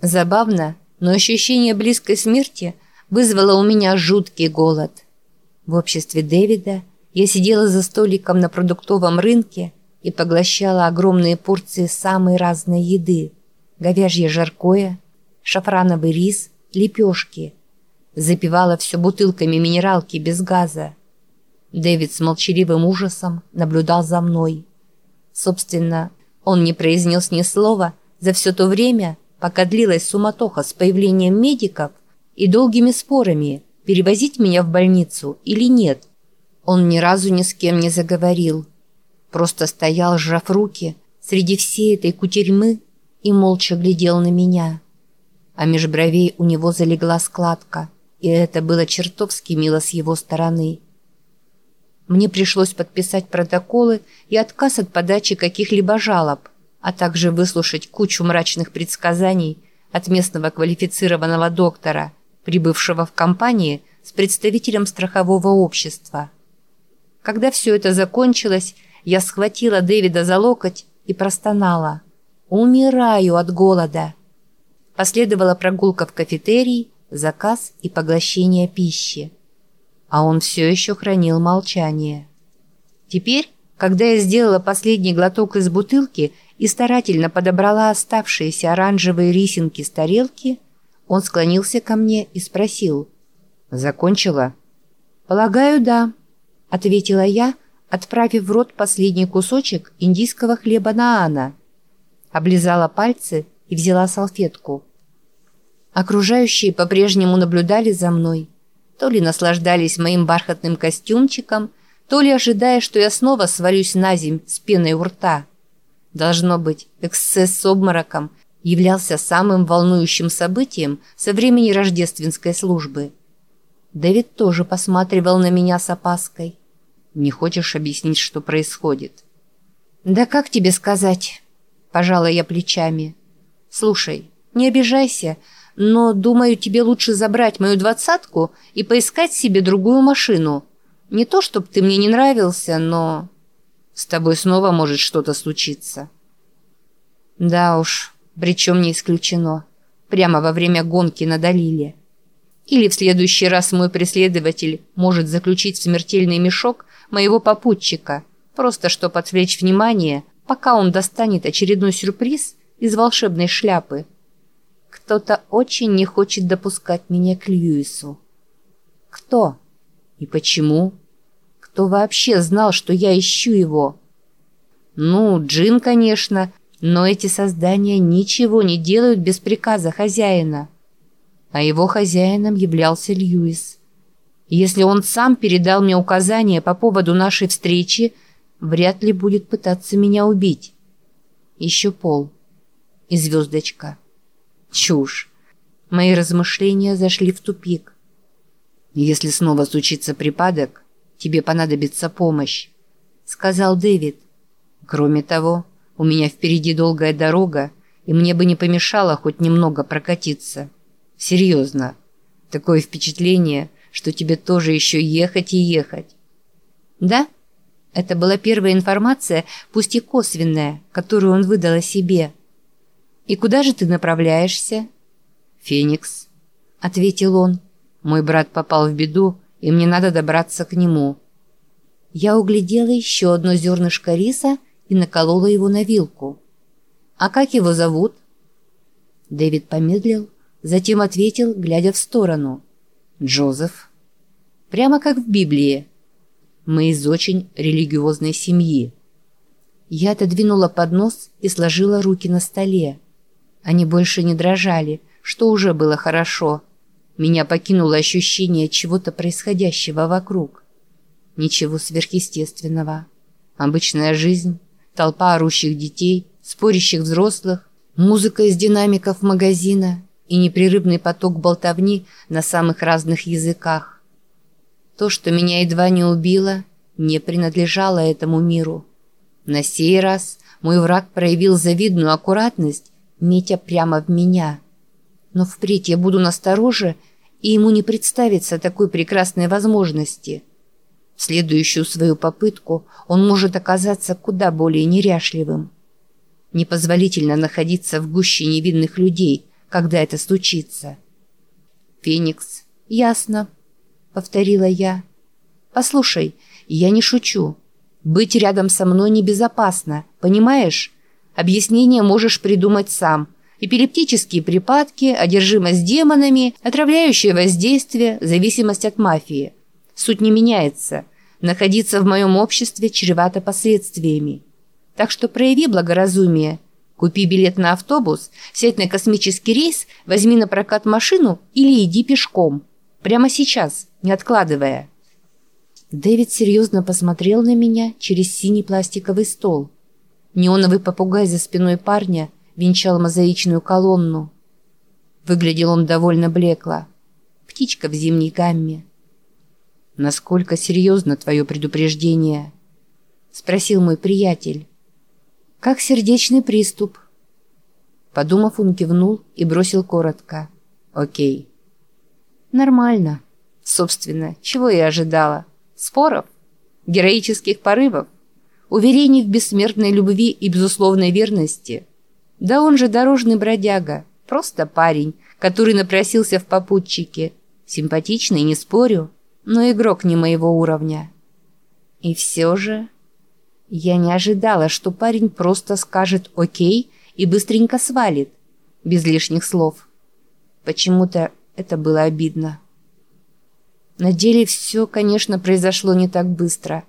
Забавно, но ощущение близкой смерти вызвало у меня жуткий голод. В обществе Дэвида я сидела за столиком на продуктовом рынке и поглощала огромные порции самой разной еды. Говяжье жаркое, шафрановый рис, лепешки. Запивала все бутылками минералки без газа. Дэвид с молчаливым ужасом наблюдал за мной. Собственно, он не произнес ни слова за все то время, пока длилась суматоха с появлением медиков и долгими спорами, перевозить меня в больницу или нет. Он ни разу ни с кем не заговорил. Просто стоял, сжав руки, среди всей этой кутерьмы и молча глядел на меня. А меж бровей у него залегла складка, и это было чертовски мило с его стороны. Мне пришлось подписать протоколы и отказ от подачи каких-либо жалоб, а также выслушать кучу мрачных предсказаний от местного квалифицированного доктора, прибывшего в компании с представителем страхового общества. Когда все это закончилось, я схватила Дэвида за локоть и простонала. «Умираю от голода!» Последовала прогулка в кафетерий, заказ и поглощение пищи а он все еще хранил молчание. Теперь, когда я сделала последний глоток из бутылки и старательно подобрала оставшиеся оранжевые рисинки с тарелки, он склонился ко мне и спросил. «Закончила?» «Полагаю, да», — ответила я, отправив в рот последний кусочек индийского хлеба наана. Облизала пальцы и взяла салфетку. Окружающие по-прежнему наблюдали за мной, то ли наслаждались моим бархатным костюмчиком, то ли ожидая, что я снова свалюсь на земь с пеной у рта. Должно быть, эксцесс с обмороком являлся самым волнующим событием со времени рождественской службы. Дэвид тоже посматривал на меня с опаской. «Не хочешь объяснить, что происходит?» «Да как тебе сказать?» – пожала я плечами. «Слушай, не обижайся, но, думаю, тебе лучше забрать мою двадцатку и поискать себе другую машину. Не то, чтобы ты мне не нравился, но... С тобой снова может что-то случиться. Да уж, причем не исключено. Прямо во время гонки на Далиле. Или в следующий раз мой преследователь может заключить в смертельный мешок моего попутчика, просто чтобы отвлечь внимание, пока он достанет очередной сюрприз из волшебной шляпы. Кто-то очень не хочет допускать меня к Льюису. Кто? И почему? Кто вообще знал, что я ищу его? Ну, Джин, конечно, но эти создания ничего не делают без приказа хозяина. А его хозяином являлся Льюис. Если он сам передал мне указания по поводу нашей встречи, вряд ли будет пытаться меня убить. Еще пол. И звездочка. Чушь. Мои размышления зашли в тупик. «Если снова случится припадок, тебе понадобится помощь», — сказал Дэвид. «Кроме того, у меня впереди долгая дорога, и мне бы не помешало хоть немного прокатиться. Серьезно. Такое впечатление, что тебе тоже еще ехать и ехать». «Да?» Это была первая информация, пусть и косвенная, которую он выдал о себе. «И куда же ты направляешься?» «Феникс», — ответил он. «Мой брат попал в беду, и мне надо добраться к нему». Я углядела еще одно зернышко риса и наколола его на вилку. «А как его зовут?» Дэвид помедлил, затем ответил, глядя в сторону. «Джозеф». «Прямо как в Библии. Мы из очень религиозной семьи». Я отодвинула поднос и сложила руки на столе. Они больше не дрожали, что уже было хорошо. Меня покинуло ощущение чего-то происходящего вокруг. Ничего сверхъестественного. Обычная жизнь, толпа орущих детей, спорящих взрослых, музыка из динамиков магазина и непрерывный поток болтовни на самых разных языках. То, что меня едва не убило, не принадлежало этому миру. На сей раз мой враг проявил завидную аккуратность метя прямо в меня. Но впредь я буду настороже, и ему не представится такой прекрасной возможности. В следующую свою попытку он может оказаться куда более неряшливым. Непозволительно находиться в гуще невинных людей, когда это случится. «Феникс, ясно», — повторила я. «Послушай, я не шучу. Быть рядом со мной небезопасно, понимаешь? Объяснение можешь придумать сам. Эпилептические припадки, одержимость демонами, отравляющее воздействие, зависимость от мафии. Суть не меняется. Находиться в моем обществе чревато последствиями. Так что прояви благоразумие. Купи билет на автобус, сядь на космический рейс, возьми на прокат машину или иди пешком. Прямо сейчас, не откладывая. Дэвид серьезно посмотрел на меня через синий пластиковый стол. Неоновый попугай за спиной парня венчал мозаичную колонну. Выглядел он довольно блекло. Птичка в зимней гамме. «Насколько серьезно твое предупреждение?» — спросил мой приятель. «Как сердечный приступ». Подумав, он кивнул и бросил коротко. «Окей». «Нормально. Собственно, чего я ожидала?» Споров? Героических порывов? Уверений в бессмертной любви и безусловной верности? Да он же дорожный бродяга, просто парень, который напросился в попутчике. Симпатичный, не спорю, но игрок не моего уровня. И все же... Я не ожидала, что парень просто скажет «Окей» и быстренько свалит, без лишних слов. Почему-то это было обидно. На деле все, конечно, произошло не так быстро.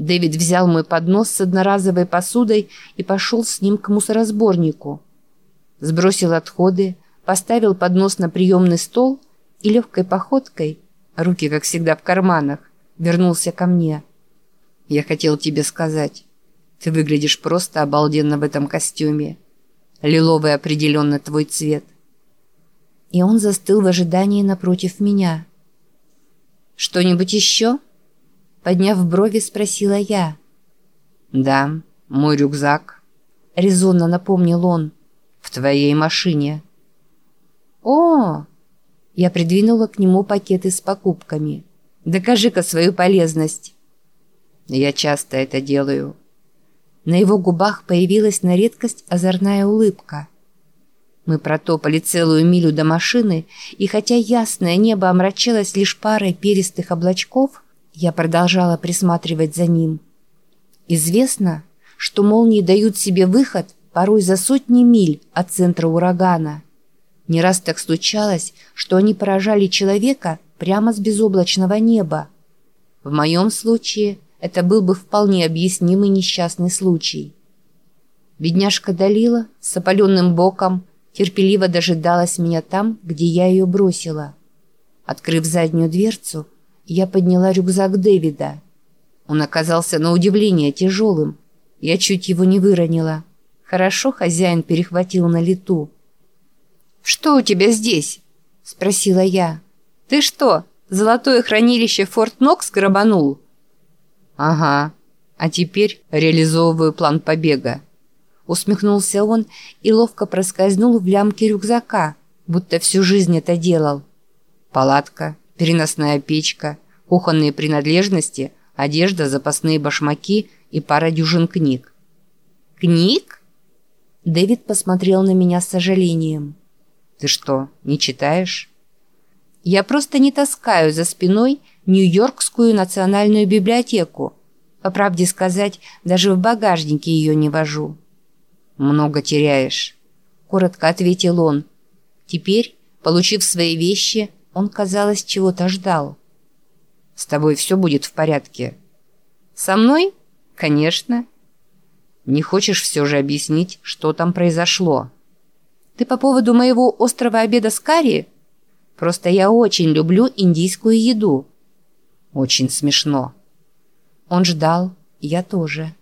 Дэвид взял мой поднос с одноразовой посудой и пошел с ним к мусоросборнику. Сбросил отходы, поставил поднос на приемный стол и легкой походкой, руки, как всегда, в карманах, вернулся ко мне. «Я хотел тебе сказать, ты выглядишь просто обалденно в этом костюме. Лиловый определенно твой цвет». И он застыл в ожидании напротив меня – «Что-нибудь еще?» Подняв брови, спросила я. «Да, мой рюкзак», — резонно напомнил он. «В твоей машине». «О!» Я придвинула к нему пакеты с покупками. «Докажи-ка свою полезность». «Я часто это делаю». На его губах появилась на редкость озорная улыбка. Мы протопали целую милю до машины, и хотя ясное небо омрачилось лишь парой перистых облачков, я продолжала присматривать за ним. Известно, что молнии дают себе выход порой за сотни миль от центра урагана. Не раз так случалось, что они поражали человека прямо с безоблачного неба. В моем случае это был бы вполне объяснимый несчастный случай. Бедняжка Далила с опаленным боком терпеливо дожидалась меня там, где я ее бросила. Открыв заднюю дверцу, я подняла рюкзак Дэвида. Он оказался на удивление тяжелым. Я чуть его не выронила. Хорошо хозяин перехватил на лету. «Что у тебя здесь?» – спросила я. «Ты что, золотое хранилище Форт Нокс грабанул?» «Ага. А теперь реализовываю план побега». Усмехнулся он и ловко проскользнул в лямки рюкзака, будто всю жизнь это делал. Палатка, переносная печка, кухонные принадлежности, одежда, запасные башмаки и пара дюжин книг. «Книг?» Дэвид посмотрел на меня с сожалением. «Ты что, не читаешь?» «Я просто не таскаю за спиной Нью-Йоркскую национальную библиотеку. По правде сказать, даже в багажнике ее не вожу». «Много теряешь», — коротко ответил он. Теперь, получив свои вещи, он, казалось, чего-то ждал. «С тобой все будет в порядке». «Со мной? Конечно». «Не хочешь все же объяснить, что там произошло?» «Ты по поводу моего острого обеда с карри?» «Просто я очень люблю индийскую еду». «Очень смешно». Он ждал, я тоже.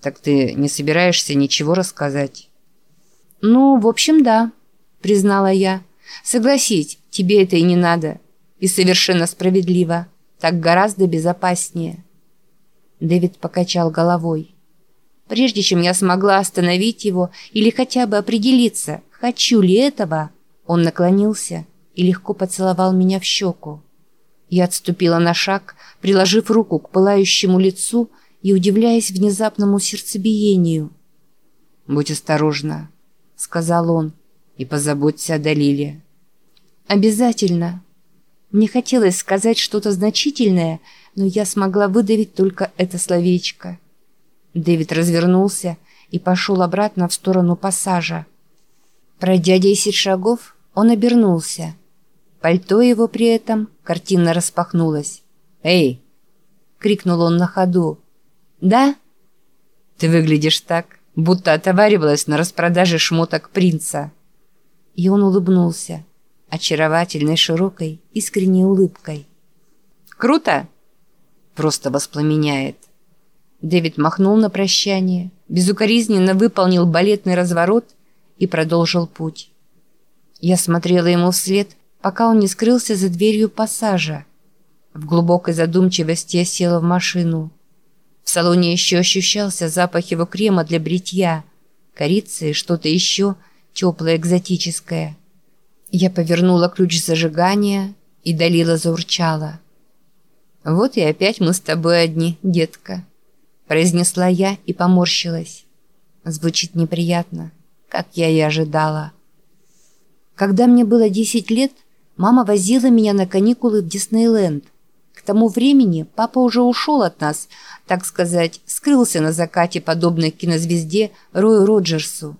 «Так ты не собираешься ничего рассказать?» «Ну, в общем, да», — признала я. «Согласись, тебе это и не надо. И совершенно справедливо. Так гораздо безопаснее». Дэвид покачал головой. Прежде чем я смогла остановить его или хотя бы определиться, хочу ли этого, он наклонился и легко поцеловал меня в щеку. Я отступила на шаг, приложив руку к пылающему лицу и удивляясь внезапному сердцебиению. «Будь осторожна», — сказал он. И позаботься о Далиле. Обязательно. Мне хотелось сказать что-то значительное, но я смогла выдавить только это словечко. Дэвид развернулся и пошел обратно в сторону пассажа. Пройдя десять шагов, он обернулся. Пальто его при этом картинно распахнулось. «Эй!» — крикнул он на ходу. «Да?» «Ты выглядишь так, будто отоваривалась на распродаже шмоток принца». И он улыбнулся, очаровательной, широкой, искренней улыбкой. «Круто!» «Просто воспламеняет». Дэвид махнул на прощание, безукоризненно выполнил балетный разворот и продолжил путь. Я смотрела ему вслед, пока он не скрылся за дверью пассажа. В глубокой задумчивости я села в машину. В салоне еще ощущался запах его крема для бритья, корицы и что-то еще теплое, экзотическое. Я повернула ключ зажигания, и Далила заурчала. «Вот и опять мы с тобой одни, детка», – произнесла я и поморщилась. Звучит неприятно, как я и ожидала. Когда мне было 10 лет, мама возила меня на каникулы в Диснейленд. К тому времени папа уже ушел от нас, так сказать, скрылся на закате, подобной кинозвезде Рою Роджерсу.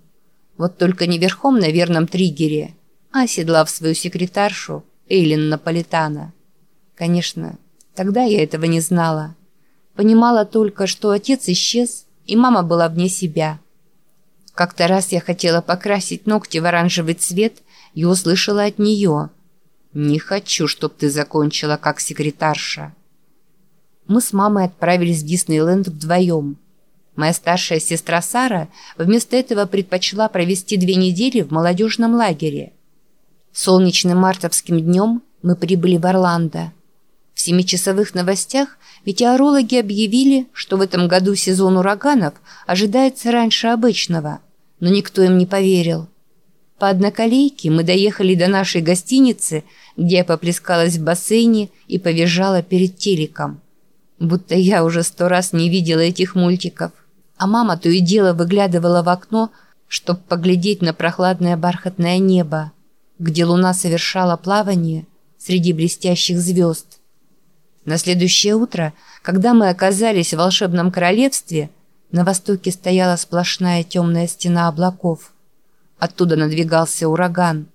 Вот только не верхом на верном триггере, а оседлав свою секретаршу Эйлин Наполитана. Конечно, тогда я этого не знала. Понимала только, что отец исчез, и мама была вне себя. Как-то раз я хотела покрасить ногти в оранжевый цвет и услышала от нее «Не хочу, чтоб ты закончила как секретарша». Мы с мамой отправились в Диснейленд вдвоем. Моя старшая сестра Сара вместо этого предпочла провести две недели в молодежном лагере. Солнечным мартовским днем мы прибыли в Орландо. В семичасовых новостях метеорологи объявили, что в этом году сезон ураганов ожидается раньше обычного, но никто им не поверил. По одноколейке мы доехали до нашей гостиницы, где я поплескалась в бассейне и повизжала перед телеком. Будто я уже сто раз не видела этих мультиков. А мама то и дело выглядывала в окно, чтобы поглядеть на прохладное бархатное небо, где луна совершала плавание среди блестящих звезд. На следующее утро, когда мы оказались в волшебном королевстве, на востоке стояла сплошная темная стена облаков – Оттуда надвигался ураган.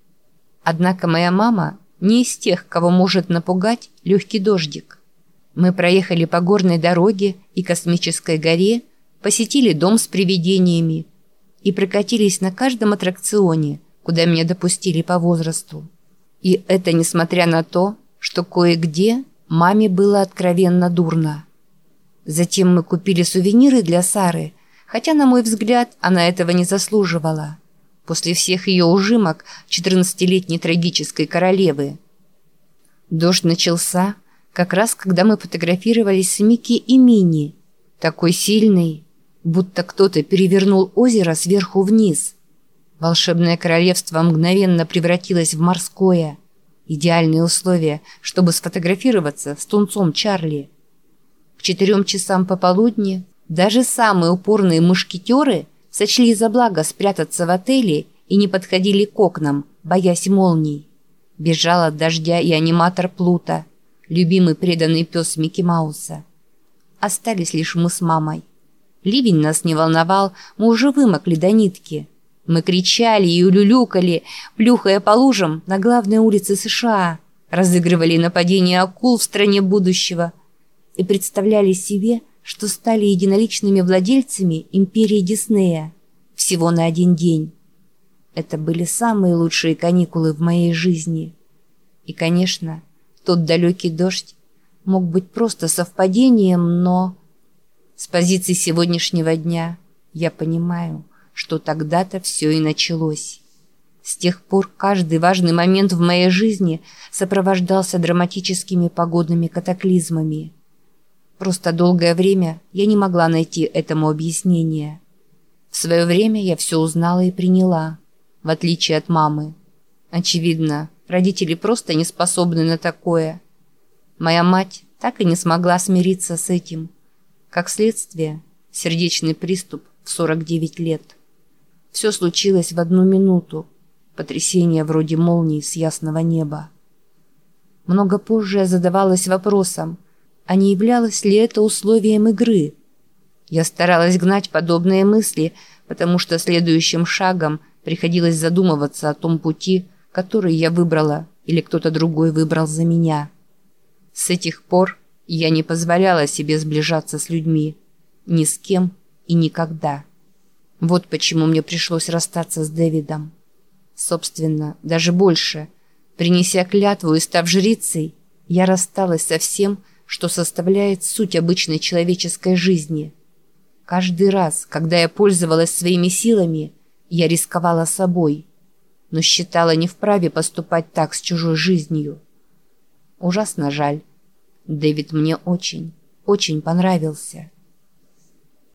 Однако моя мама не из тех, кого может напугать легкий дождик. Мы проехали по горной дороге и космической горе, посетили дом с привидениями и прокатились на каждом аттракционе, куда меня допустили по возрасту. И это несмотря на то, что кое-где маме было откровенно дурно. Затем мы купили сувениры для Сары, хотя, на мой взгляд, она этого не заслуживала после всех ее ужимок 14-летней трагической королевы. Дождь начался как раз, когда мы фотографировались с Микки и Мини, такой сильный, будто кто-то перевернул озеро сверху вниз. Волшебное королевство мгновенно превратилось в морское. Идеальные условия, чтобы сфотографироваться с тунцом Чарли. К четырем часам пополудни даже самые упорные мушкетеры – сочли за благо спрятаться в отеле и не подходили к окнам, боясь молний. Бежал от дождя и аниматор Плута, любимый преданный пес Микки Мауса. Остались лишь мы с мамой. Ливень нас не волновал, мы уже вымокли до нитки. Мы кричали и улюлюкали, плюхая по лужам на главной улице США, разыгрывали нападение акул в стране будущего и представляли себе, что стали единоличными владельцами империи Диснея всего на один день. Это были самые лучшие каникулы в моей жизни. И, конечно, тот далекий дождь мог быть просто совпадением, но... С позиции сегодняшнего дня я понимаю, что тогда-то все и началось. С тех пор каждый важный момент в моей жизни сопровождался драматическими погодными катаклизмами – Просто долгое время я не могла найти этому объяснения. В свое время я все узнала и приняла, в отличие от мамы. Очевидно, родители просто не способны на такое. Моя мать так и не смогла смириться с этим. Как следствие, сердечный приступ в 49 лет. Все случилось в одну минуту. потрясение вроде молнии с ясного неба. Много позже я задавалась вопросом, а не являлось ли это условием игры? Я старалась гнать подобные мысли, потому что следующим шагом приходилось задумываться о том пути, который я выбрала или кто-то другой выбрал за меня. С этих пор я не позволяла себе сближаться с людьми, ни с кем и никогда. Вот почему мне пришлось расстаться с Дэвидом. Собственно, даже больше. Принеся клятву и став жрицей, я рассталась со всем, что составляет суть обычной человеческой жизни. Каждый раз, когда я пользовалась своими силами, я рисковала собой, но считала не вправе поступать так с чужой жизнью. Ужасно жаль. Дэвид мне очень, очень понравился.